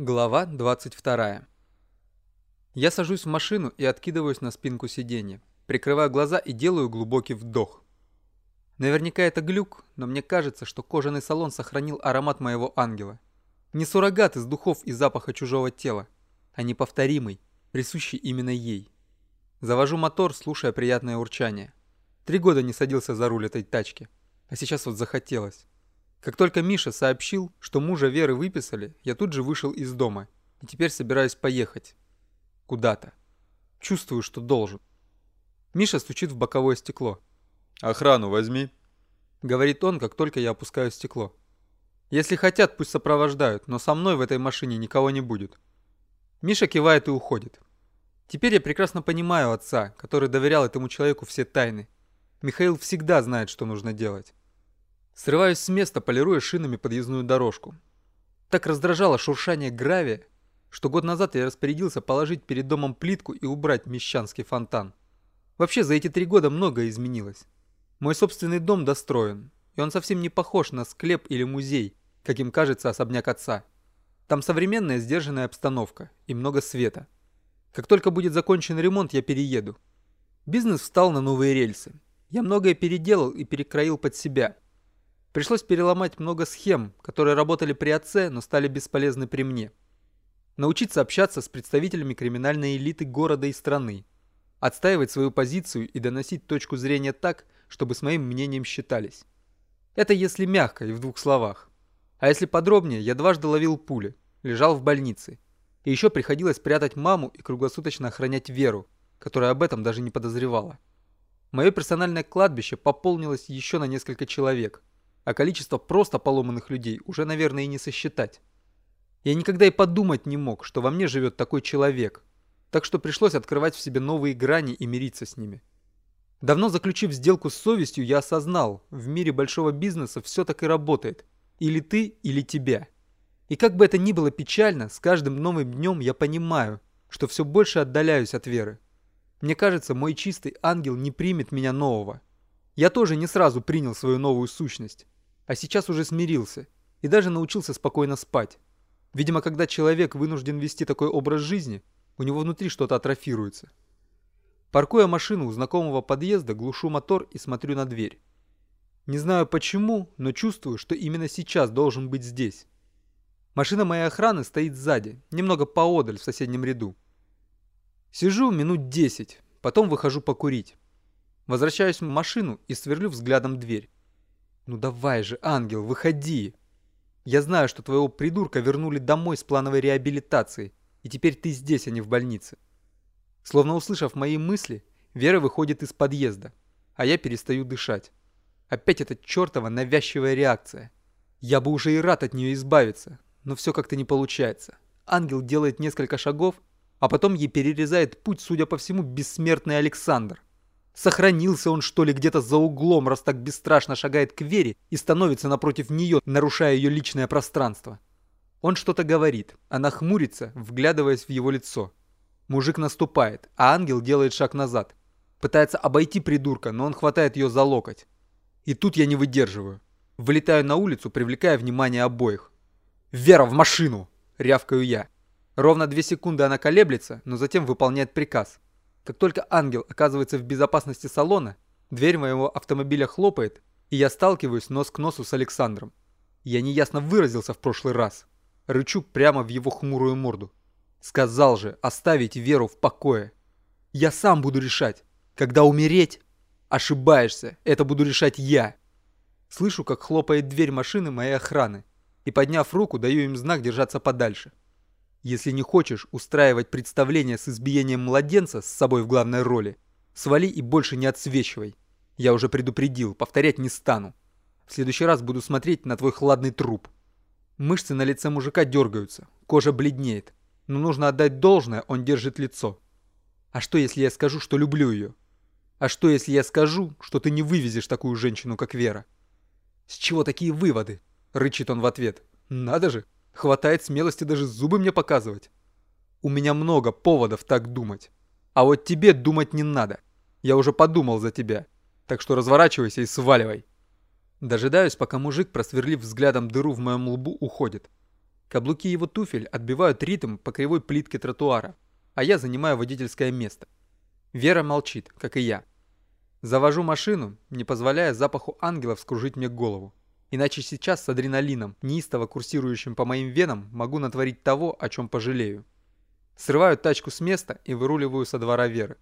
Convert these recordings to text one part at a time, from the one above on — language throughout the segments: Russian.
Глава 22. Я сажусь в машину и откидываюсь на спинку сиденья, прикрываю глаза и делаю глубокий вдох. Наверняка это глюк, но мне кажется, что кожаный салон сохранил аромат моего ангела. Не суррогат из духов и запаха чужого тела, а неповторимый, присущий именно ей. Завожу мотор, слушая приятное урчание. Три года не садился за руль этой тачки, а сейчас вот захотелось. Как только Миша сообщил, что мужа Веры выписали, я тут же вышел из дома и теперь собираюсь поехать. Куда-то. Чувствую, что должен. Миша стучит в боковое стекло. «Охрану возьми», — говорит он, как только я опускаю стекло. «Если хотят, пусть сопровождают, но со мной в этой машине никого не будет». Миша кивает и уходит. Теперь я прекрасно понимаю отца, который доверял этому человеку все тайны. Михаил всегда знает, что нужно делать. Срываюсь с места, полируя шинами подъездную дорожку. Так раздражало шуршание гравия, что год назад я распорядился положить перед домом плитку и убрать мещанский фонтан. Вообще за эти три года многое изменилось. Мой собственный дом достроен, и он совсем не похож на склеп или музей, каким кажется особняк отца. Там современная сдержанная обстановка и много света. Как только будет закончен ремонт, я перееду. Бизнес встал на новые рельсы. Я многое переделал и перекроил под себя – Пришлось переломать много схем, которые работали при отце, но стали бесполезны при мне. Научиться общаться с представителями криминальной элиты города и страны. Отстаивать свою позицию и доносить точку зрения так, чтобы с моим мнением считались. Это если мягко и в двух словах. А если подробнее, я дважды ловил пули, лежал в больнице. И еще приходилось прятать маму и круглосуточно охранять Веру, которая об этом даже не подозревала. Мое персональное кладбище пополнилось еще на несколько человек – а количество просто поломанных людей уже, наверное, и не сосчитать. Я никогда и подумать не мог, что во мне живет такой человек, так что пришлось открывать в себе новые грани и мириться с ними. Давно заключив сделку с совестью, я осознал, в мире большого бизнеса все так и работает. Или ты, или тебя. И как бы это ни было печально, с каждым новым днем я понимаю, что все больше отдаляюсь от веры. Мне кажется, мой чистый ангел не примет меня нового. Я тоже не сразу принял свою новую сущность а сейчас уже смирился и даже научился спокойно спать. Видимо, когда человек вынужден вести такой образ жизни, у него внутри что-то атрофируется. Паркуя машину у знакомого подъезда, глушу мотор и смотрю на дверь. Не знаю почему, но чувствую, что именно сейчас должен быть здесь. Машина моей охраны стоит сзади, немного поодаль в соседнем ряду. Сижу минут десять, потом выхожу покурить. Возвращаюсь в машину и сверлю взглядом дверь. «Ну давай же, ангел, выходи!» «Я знаю, что твоего придурка вернули домой с плановой реабилитацией, и теперь ты здесь, а не в больнице». Словно услышав мои мысли, Вера выходит из подъезда, а я перестаю дышать. Опять эта чертова навязчивая реакция. Я бы уже и рад от нее избавиться, но все как-то не получается. Ангел делает несколько шагов, а потом ей перерезает путь, судя по всему, бессмертный Александр. Сохранился он, что ли, где-то за углом, раз так бесстрашно шагает к Вере и становится напротив нее, нарушая ее личное пространство. Он что-то говорит, она хмурится, вглядываясь в его лицо. Мужик наступает, а ангел делает шаг назад. Пытается обойти придурка, но он хватает ее за локоть. И тут я не выдерживаю. Вылетаю на улицу, привлекая внимание обоих. «Вера, в машину!» – рявкаю я. Ровно две секунды она колеблется, но затем выполняет приказ – как только ангел оказывается в безопасности салона, дверь моего автомобиля хлопает, и я сталкиваюсь нос к носу с Александром. Я неясно выразился в прошлый раз. Рычу прямо в его хмурую морду. Сказал же оставить Веру в покое. Я сам буду решать, когда умереть. Ошибаешься, это буду решать я. Слышу, как хлопает дверь машины моей охраны, и подняв руку, даю им знак держаться подальше. Если не хочешь устраивать представление с избиением младенца с собой в главной роли, свали и больше не отсвечивай. Я уже предупредил, повторять не стану. В следующий раз буду смотреть на твой хладный труп. Мышцы на лице мужика дергаются, кожа бледнеет. Но нужно отдать должное, он держит лицо. А что, если я скажу, что люблю ее? А что, если я скажу, что ты не вывезешь такую женщину, как Вера? С чего такие выводы? Рычит он в ответ. Надо же, Хватает смелости даже зубы мне показывать. У меня много поводов так думать. А вот тебе думать не надо. Я уже подумал за тебя. Так что разворачивайся и сваливай. Дожидаюсь, пока мужик, просверлив взглядом дыру в моем лбу, уходит. Каблуки его туфель отбивают ритм по кривой плитке тротуара, а я занимаю водительское место. Вера молчит, как и я. Завожу машину, не позволяя запаху ангелов скружить мне голову. Иначе сейчас с адреналином, неистово курсирующим по моим венам, могу натворить того, о чем пожалею. Срываю тачку с места и выруливаю со двора Веры.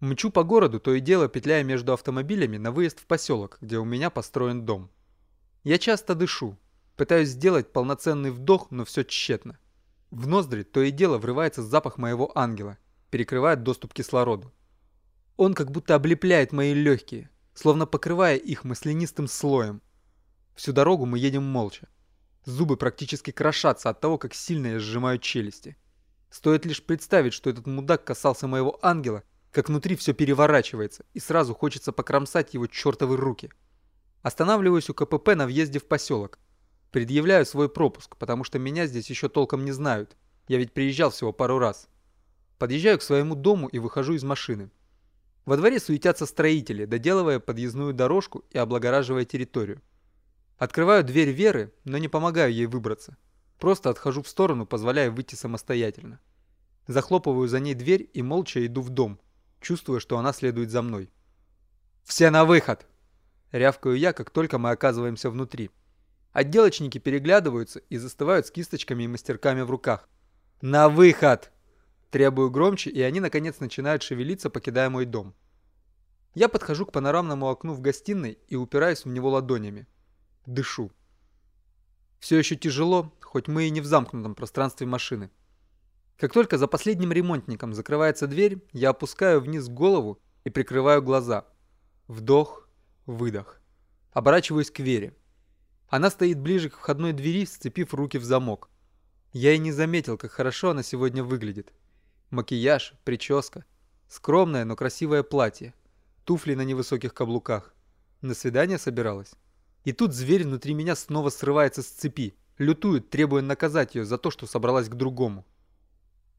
Мчу по городу, то и дело петляя между автомобилями на выезд в поселок, где у меня построен дом. Я часто дышу, пытаюсь сделать полноценный вдох, но все тщетно. В ноздри то и дело врывается запах моего ангела, перекрывает доступ к кислороду. Он как будто облепляет мои легкие, словно покрывая их маслянистым слоем. Всю дорогу мы едем молча. Зубы практически крошатся от того, как сильно я сжимаю челюсти. Стоит лишь представить, что этот мудак касался моего ангела, как внутри все переворачивается, и сразу хочется покромсать его чертовы руки. Останавливаюсь у КПП на въезде в поселок. Предъявляю свой пропуск, потому что меня здесь еще толком не знают. Я ведь приезжал всего пару раз. Подъезжаю к своему дому и выхожу из машины. Во дворе суетятся строители, доделывая подъездную дорожку и облагораживая территорию. Открываю дверь Веры, но не помогаю ей выбраться. Просто отхожу в сторону, позволяя выйти самостоятельно. Захлопываю за ней дверь и молча иду в дом, чувствуя, что она следует за мной. «Все на выход!» Рявкаю я, как только мы оказываемся внутри. Отделочники переглядываются и застывают с кисточками и мастерками в руках. «На выход!» Требую громче, и они наконец начинают шевелиться, покидая мой дом. Я подхожу к панорамному окну в гостиной и упираюсь в него ладонями. Дышу. Все еще тяжело, хоть мы и не в замкнутом пространстве машины. Как только за последним ремонтником закрывается дверь, я опускаю вниз голову и прикрываю глаза. Вдох, выдох. Оборачиваюсь к Вере. Она стоит ближе к входной двери, сцепив руки в замок. Я и не заметил, как хорошо она сегодня выглядит. Макияж, прическа, скромное, но красивое платье, туфли на невысоких каблуках. На свидание собиралась? И тут зверь внутри меня снова срывается с цепи, лютует, требуя наказать ее за то, что собралась к другому.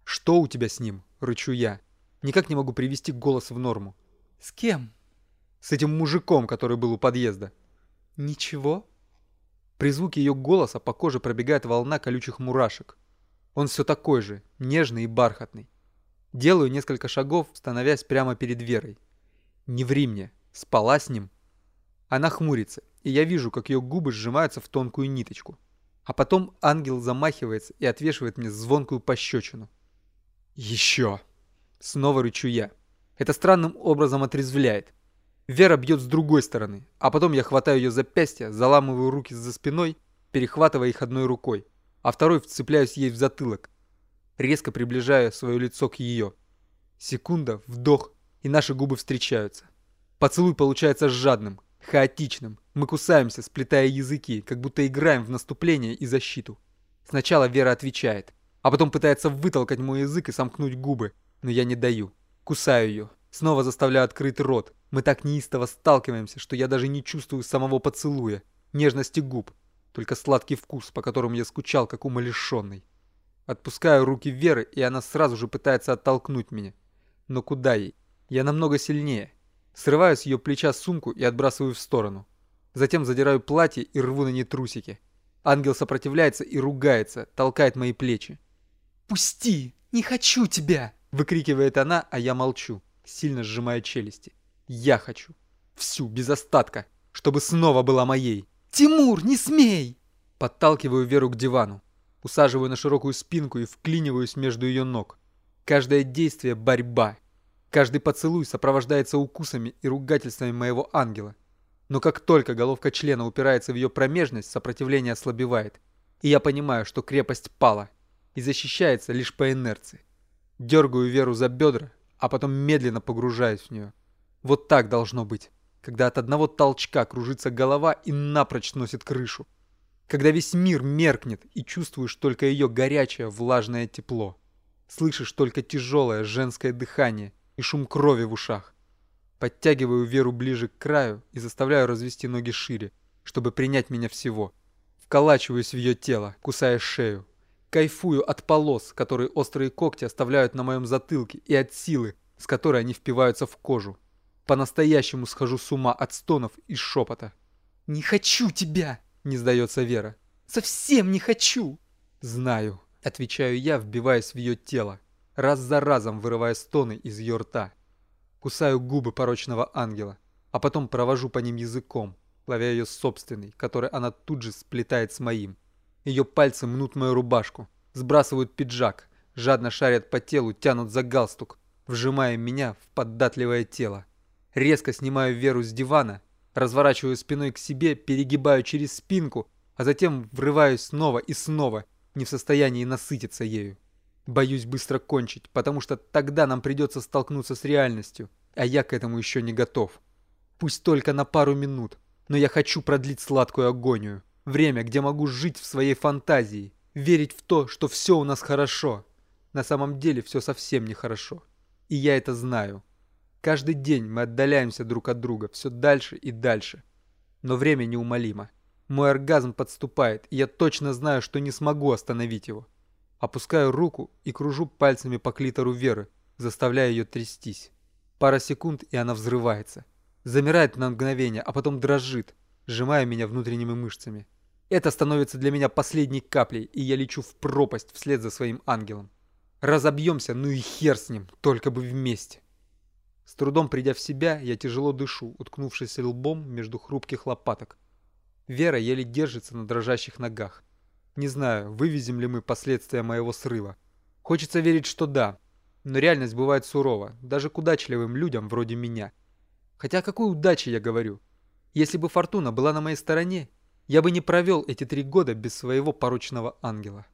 «Что у тебя с ним?» – рычу я. Никак не могу привести голос в норму. «С кем?» «С этим мужиком, который был у подъезда». «Ничего?» При звуке ее голоса по коже пробегает волна колючих мурашек. Он все такой же, нежный и бархатный. Делаю несколько шагов, становясь прямо перед Верой. Не ври мне, спала с ним. Она хмурится, и я вижу, как ее губы сжимаются в тонкую ниточку. А потом ангел замахивается и отвешивает мне звонкую пощечину. «Еще!» Снова рычу я. Это странным образом отрезвляет. Вера бьет с другой стороны, а потом я хватаю ее запястье, заламываю руки за спиной, перехватывая их одной рукой, а второй вцепляюсь ей в затылок, резко приближая свое лицо к ее. Секунда, вдох, и наши губы встречаются. Поцелуй получается жадным, хаотичным. Мы кусаемся, сплетая языки, как будто играем в наступление и защиту. Сначала Вера отвечает, а потом пытается вытолкать мой язык и сомкнуть губы, но я не даю. Кусаю ее, снова заставляю открыть рот. Мы так неистово сталкиваемся, что я даже не чувствую самого поцелуя, нежности губ, только сладкий вкус, по которому я скучал, как умалишенный. Отпускаю руки Веры, и она сразу же пытается оттолкнуть меня. Но куда ей? Я намного сильнее. Срываю с ее плеча сумку и отбрасываю в сторону. Затем задираю платье и рву на ней трусики. Ангел сопротивляется и ругается, толкает мои плечи. «Пусти! Не хочу тебя!» Выкрикивает она, а я молчу, сильно сжимая челюсти. Я хочу. Всю, без остатка. Чтобы снова была моей. «Тимур, не смей!» Подталкиваю Веру к дивану. Усаживаю на широкую спинку и вклиниваюсь между ее ног. Каждое действие – борьба. Каждый поцелуй сопровождается укусами и ругательствами моего ангела. Но как только головка члена упирается в ее промежность, сопротивление ослабевает. И я понимаю, что крепость пала и защищается лишь по инерции. Дергаю Веру за бедра, а потом медленно погружаюсь в нее. Вот так должно быть, когда от одного толчка кружится голова и напрочь носит крышу. Когда весь мир меркнет и чувствуешь только ее горячее влажное тепло. Слышишь только тяжелое женское дыхание и шум крови в ушах. Подтягиваю Веру ближе к краю и заставляю развести ноги шире, чтобы принять меня всего. Вколачиваюсь в ее тело, кусая шею. Кайфую от полос, которые острые когти оставляют на моем затылке, и от силы, с которой они впиваются в кожу. По-настоящему схожу с ума от стонов и шепота. «Не хочу тебя!» Не сдается Вера. «Совсем не хочу!» Знаю, отвечаю я, вбиваясь в ее тело, раз за разом вырывая стоны из ее рта. Кусаю губы порочного ангела, а потом провожу по ним языком, ловя ее собственный, который она тут же сплетает с моим. Ее пальцы мнут мою рубашку, сбрасывают пиджак, жадно шарят по телу, тянут за галстук, вжимая меня в податливое тело. Резко снимаю Веру с дивана, разворачиваю спиной к себе, перегибаю через спинку, а затем врываюсь снова и снова, не в состоянии насытиться ею. Боюсь быстро кончить, потому что тогда нам придется столкнуться с реальностью, а я к этому еще не готов. Пусть только на пару минут, но я хочу продлить сладкую агонию. Время, где могу жить в своей фантазии, верить в то, что все у нас хорошо. На самом деле все совсем нехорошо. И я это знаю. Каждый день мы отдаляемся друг от друга все дальше и дальше. Но время неумолимо. Мой оргазм подступает, и я точно знаю, что не смогу остановить его. Опускаю руку и кружу пальцами по клитору Веры, заставляя ее трястись. Пара секунд, и она взрывается. Замирает на мгновение, а потом дрожит, сжимая меня внутренними мышцами. Это становится для меня последней каплей, и я лечу в пропасть вслед за своим ангелом. Разобьемся, ну и хер с ним, только бы вместе. С трудом придя в себя, я тяжело дышу, уткнувшись лбом между хрупких лопаток. Вера еле держится на дрожащих ногах. Не знаю, вывезем ли мы последствия моего срыва. Хочется верить, что да. Но реальность бывает сурова, даже к удачливым людям вроде меня. Хотя о какой удаче я говорю? Если бы фортуна была на моей стороне, я бы не провел эти три года без своего порочного ангела.